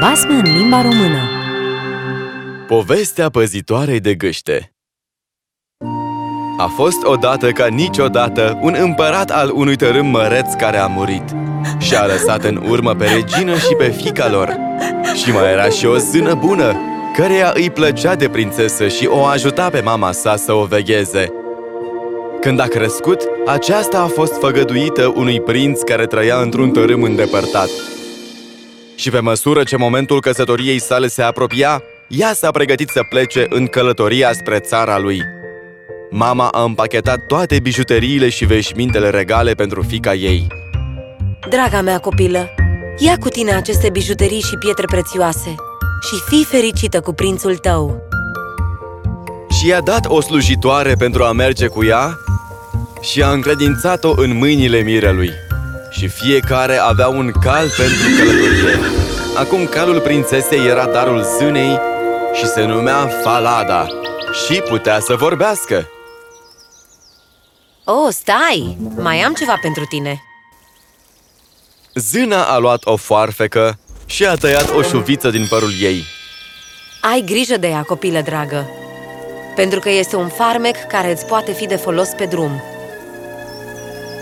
Basme în limba română. Povestea păzitoarei de gâște. A fost odată ca niciodată un împărat al unui tărâm măreț care a murit și a lăsat în urmă pe regină și pe fica lor. Și mai era și o zână bună, căreia îi plăcea de prințesă și o ajuta pe mama sa să o vegheze. Când a crescut, aceasta a fost făgăduită unui prinț care trăia într-un tărâm îndepărtat. Și pe măsură ce momentul căsătoriei sale se apropia, ea s-a pregătit să plece în călătoria spre țara lui. Mama a împachetat toate bijuteriile și veșmintele regale pentru fica ei. Draga mea copilă, ia cu tine aceste bijuterii și pietre prețioase și fii fericită cu prințul tău. Și i-a dat o slujitoare pentru a merge cu ea și a încredințat-o în mâinile mirelui. Și fiecare avea un cal pentru călătorie. Acum calul prințesei era darul zânei și se numea Falada și putea să vorbească. Oh, stai! Mai am ceva pentru tine! Zâna a luat o foarfecă și a tăiat o șuviță din părul ei. Ai grijă de ea, copilă dragă, pentru că este un farmec care îți poate fi de folos pe drum.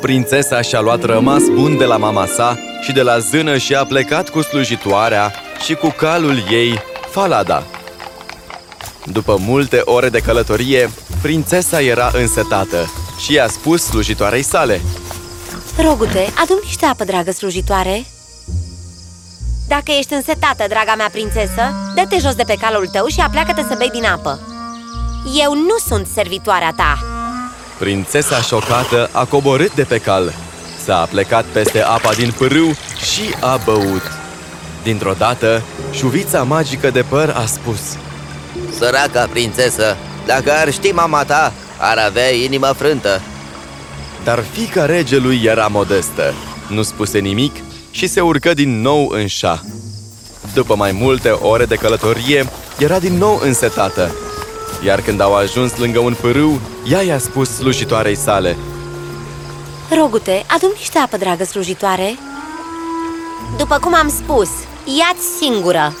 Prințesa și-a luat rămas bun de la mama sa și de la zână și a plecat cu slujitoarea și cu calul ei, Falada. După multe ore de călătorie, prințesa era însetată și i-a spus slujitoarei sale Rogute, adu niște apă, dragă slujitoare! Dacă ești însetată, draga mea prințesă, dă-te jos de pe calul tău și apleacă-te să bei din apă Eu nu sunt servitoarea ta! Prințesa șocată a coborât de pe cal. S-a plecat peste apa din pârâu și a băut. Dintr-o dată, șuvița magică de păr a spus Săraca prințesă, dacă ar ști mama ta, ar avea inimă frântă. Dar fica regelui era modestă. Nu spuse nimic și se urcă din nou în șa. După mai multe ore de călătorie, era din nou însetată iar când au ajuns lângă un pârâu, ea i-a spus slujitoarei sale. Rogute, adu niște apă, dragă slujitoare. După cum am spus, ia-ți singură.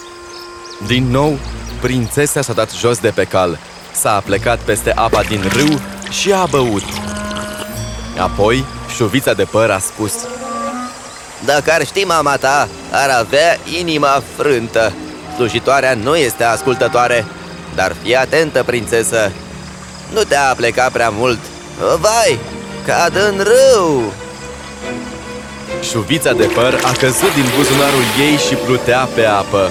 Din nou, prințesa s-a dat jos de pe cal. S-a plecat peste apa din râu și a băut. Apoi, șuvița de păr a spus Dacă ar ști mama ta, ar avea inima frântă. Slujitoarea nu este ascultătoare dar fii atentă, prințesă! Nu te a plecat prea mult! Vai! Cad în râu! Șuvița de păr a căzut din buzunarul ei și plutea pe apă.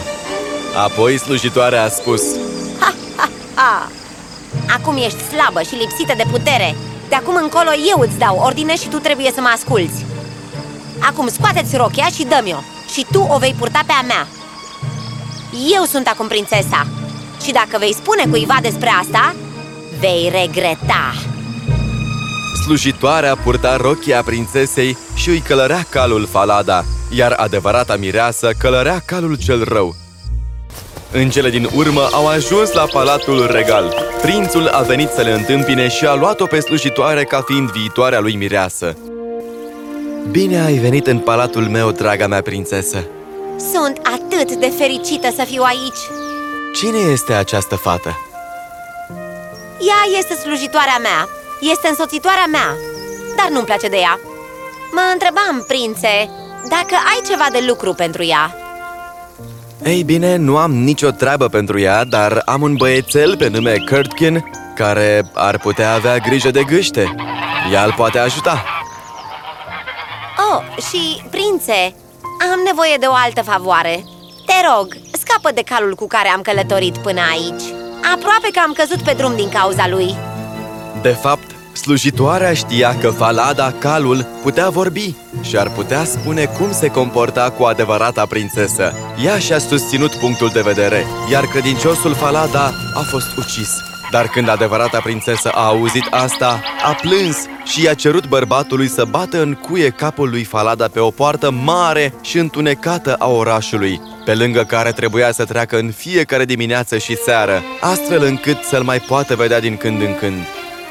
Apoi slujitoarea a spus ha, ha, ha. Acum ești slabă și lipsită de putere De acum încolo eu îți dau ordine și tu trebuie să mă asculți Acum scoateți rochia și dă-mi-o Și tu o vei purta pe a mea Eu sunt acum prințesa și dacă vei spune cuiva despre asta, vei regreta. Slujitoarea purta rochia prințesei și îi călărea calul Falada Iar adevărata mireasă călărea calul cel rău. În cele din urmă au ajuns la palatul regal. Prințul a venit să le întâmpine și a luat-o pe slujitoare ca fiind viitoarea lui mireasă. Bine ai venit în palatul meu, draga mea prințesă. Sunt atât de fericită să fiu aici Cine este această fată? Ea este slujitoarea mea, este însoțitoarea mea, dar nu-mi place de ea. Mă întrebam, prințe, dacă ai ceva de lucru pentru ea. Ei bine, nu am nicio treabă pentru ea, dar am un băiețel pe nume Kurtkin care ar putea avea grijă de gâște. Ea îl poate ajuta. Oh, și, prințe, am nevoie de o altă favoare. Te rog, scapă de calul cu care am călătorit până aici. Aproape că am căzut pe drum din cauza lui. De fapt, slujitoarea știa că Falada, calul, putea vorbi și ar putea spune cum se comporta cu adevărata prințesă. Ea și-a susținut punctul de vedere, iar credinciosul Falada a fost ucis dar când adevărata prințesă a auzit asta, a plâns și i-a cerut bărbatului să bată în cuie capul lui Falada pe o poartă mare și întunecată a orașului, pe lângă care trebuia să treacă în fiecare dimineață și seară, astfel încât să-l mai poată vedea din când în când.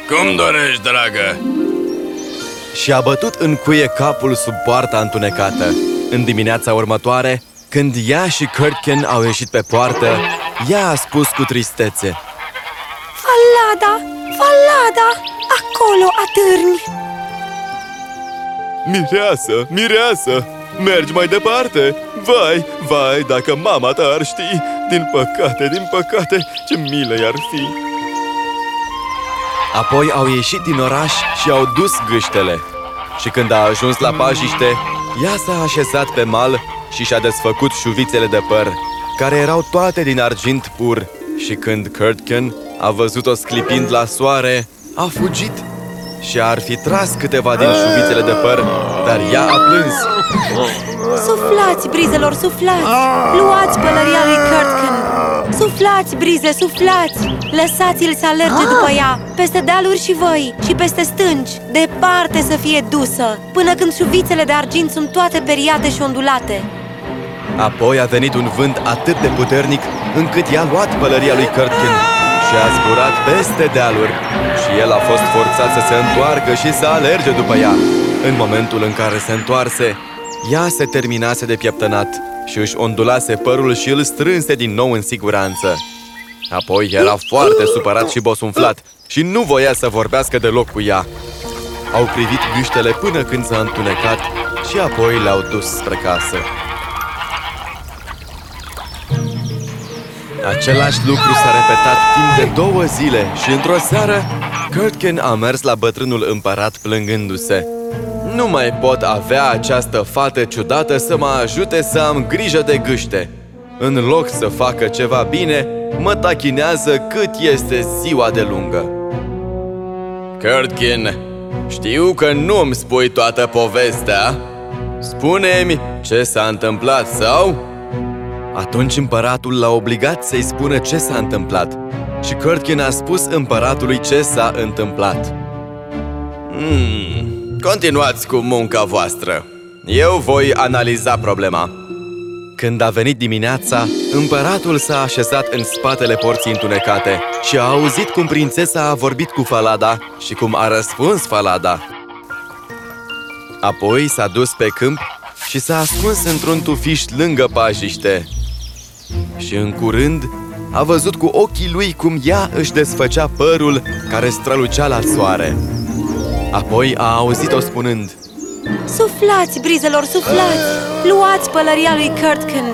Cum dorești, dragă? Și a bătut în cuie capul sub poarta întunecată. În dimineața următoare, Când ea și Kurtkin au ieșit pe poartă, ea a spus cu tristețe Falada! Falada! Acolo atârni! Mireasă, mireasă, mergi mai departe Vai, vai, dacă mama ta ar ști Din păcate, din păcate, ce milă i-ar fi Apoi au ieșit din oraș și au dus gâștele Și când a ajuns la pajiște, ea s-a așezat pe mal și și-a desfăcut șuvițele de păr Care erau toate din argint pur Și când Kurtkin a văzut-o sclipind la soare, a fugit și ar fi tras câteva din șuvițele de păr, dar ea a plâns. Suflați, brizelor, suflați! Luați pălăria lui Kurtkin! Suflați, brize, suflați! Lăsați-l să alerge după ea, peste dealuri și voi, și peste stânci, departe să fie dusă, până când șuvițele de argint sunt toate periate și ondulate. Apoi a venit un vânt atât de puternic încât i-a luat pălăria lui Kurtkin și a zburat peste dealuri și el a fost forțat să se întoarcă și să alerge după ea. În momentul în care se întoarse, ea se terminase de pieptănat și își ondulase părul și îl strânse din nou în siguranță. Apoi era foarte supărat și bosunflat și nu voia să vorbească deloc cu ea. Au privit gâștele până când s-a întunecat și apoi le-au dus spre casă. Același lucru s-a repetat timp de două zile și într-o seară, Kurtkin a mers la bătrânul împărat plângându-se. Nu mai pot avea această fată ciudată să mă ajute să am grijă de gâște. În loc să facă ceva bine, mă tachinează cât este ziua de lungă. Kurtkin, știu că nu îmi spui toată povestea. Spune-mi ce s-a întâmplat sau... Atunci împăratul l-a obligat să-i spună ce s-a întâmplat și Kurtkin a spus împăratului ce s-a întâmplat. Hmm, continuați cu munca voastră. Eu voi analiza problema. Când a venit dimineața, împăratul s-a așezat în spatele porții întunecate și a auzit cum prințesa a vorbit cu Falada și cum a răspuns Falada. Apoi s-a dus pe câmp și s-a ascuns într-un tufiș lângă pajiște. Și în curând a văzut cu ochii lui cum ea își desfăcea părul care strălucea la soare. Apoi a auzit-o spunând Suflați, brizelor, suflați! Luați pălăria lui Kurtkin!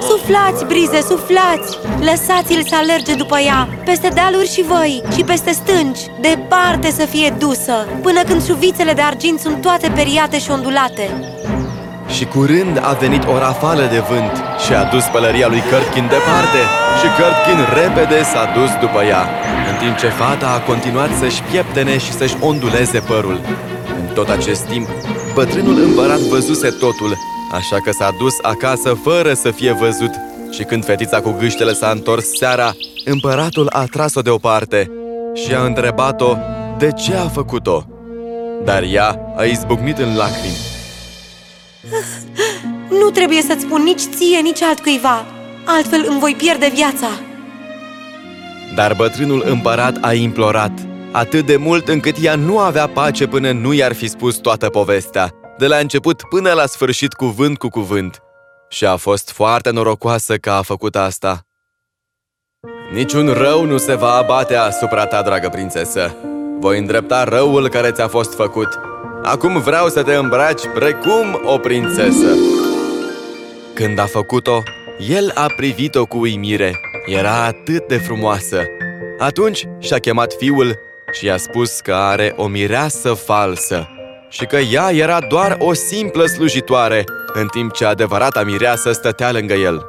Suflați, brize, suflați! Lăsați-l să alerge după ea, peste dealuri și voi, și peste stânci, departe să fie dusă, până când șuvițele de argint sunt toate periate și ondulate. Și curând a venit o rafală de vânt și a dus pălăria lui Kurtkin departe și Kurtkin repede s-a dus după ea, în timp ce fata a continuat să-și pieptene și să-și onduleze părul. În tot acest timp, bătrânul împărat văzuse totul, așa că s-a dus acasă fără să fie văzut și când fetița cu gâștele s-a întors seara, împăratul a tras-o deoparte și a întrebat-o de ce a făcut-o. Dar ea a izbucnit în lacrimi. Nu trebuie să-ți spun nici ție, nici altcuiva, altfel îmi voi pierde viața. Dar bătrânul împărat a implorat, atât de mult încât ea nu avea pace până nu i-ar fi spus toată povestea, de la început până la sfârșit cuvânt cu cuvânt. Și a fost foarte norocoasă că a făcut asta. Niciun rău nu se va abate asupra ta, dragă prințesă. Voi îndrepta răul care ți-a fost făcut. Acum vreau să te îmbraci precum o prințesă. Când a făcut-o, el a privit-o cu uimire. Era atât de frumoasă. Atunci și-a chemat fiul și i-a spus că are o mireasă falsă și că ea era doar o simplă slujitoare, în timp ce adevărata mireasă stătea lângă el.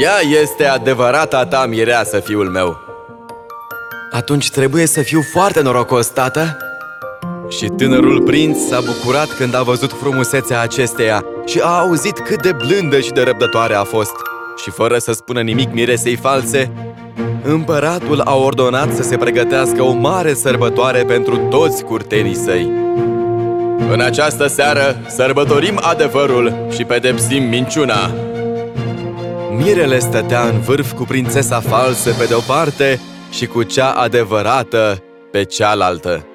Ea este adevărata ta mireasă, fiul meu! Atunci trebuie să fiu foarte norocos, tată? Și tânărul prinț s-a bucurat când a văzut frumusețea acesteia și a auzit cât de blândă și de răbdătoare a fost. Și fără să spună nimic miresei false, împăratul a ordonat să se pregătească o mare sărbătoare pentru toți curtenii săi. În această seară sărbătorim adevărul și pedepsim minciuna. Mirele stătea în vârf cu prințesa falsă pe de-o parte și cu cea adevărată pe cealaltă.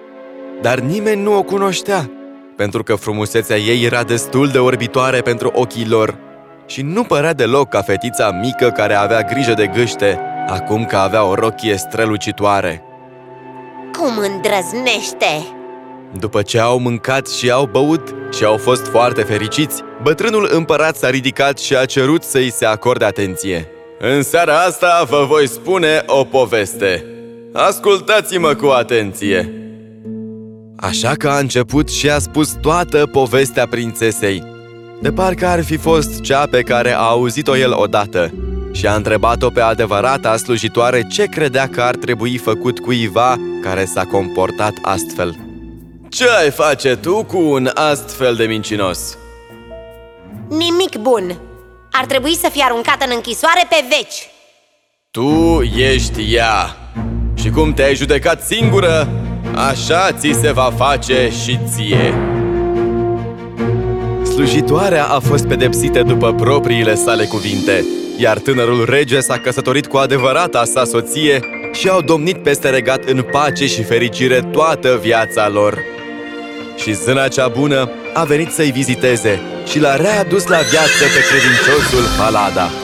Dar nimeni nu o cunoștea, pentru că frumusețea ei era destul de orbitoare pentru ochii lor. și nu părea deloc ca fetița mică care avea grijă de gâște, acum că avea o rochie strălucitoare. Cum îndrăznește! După ce au mâncat și au băut și au fost foarte fericiți, bătrânul împărat s-a ridicat și a cerut să-i se acorde atenție. În seara asta vă voi spune o poveste. Ascultați-mă cu atenție! Așa că a început și a spus toată povestea prințesei. De parcă ar fi fost cea pe care a auzit-o el odată și a întrebat-o pe adevărata slujitoare ce credea că ar trebui făcut cuiva care s-a comportat astfel. Ce ai face tu cu un astfel de mincinos? Nimic bun! Ar trebui să fie aruncată în închisoare pe veci! Tu ești ea și cum te-ai judecat singură, așa ți se va face și ție. Slujitoarea a fost pedepsită după propriile sale cuvinte, iar tânărul rege s-a căsătorit cu adevărata sa soție și au domnit peste regat în pace și fericire toată viața lor. Și zâna cea bună a venit să-i viziteze și l-a readus la viață pe credinciosul Palada.